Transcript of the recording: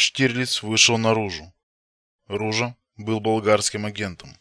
Штирлиц вышел наружу. Ружа был болгарским агентом.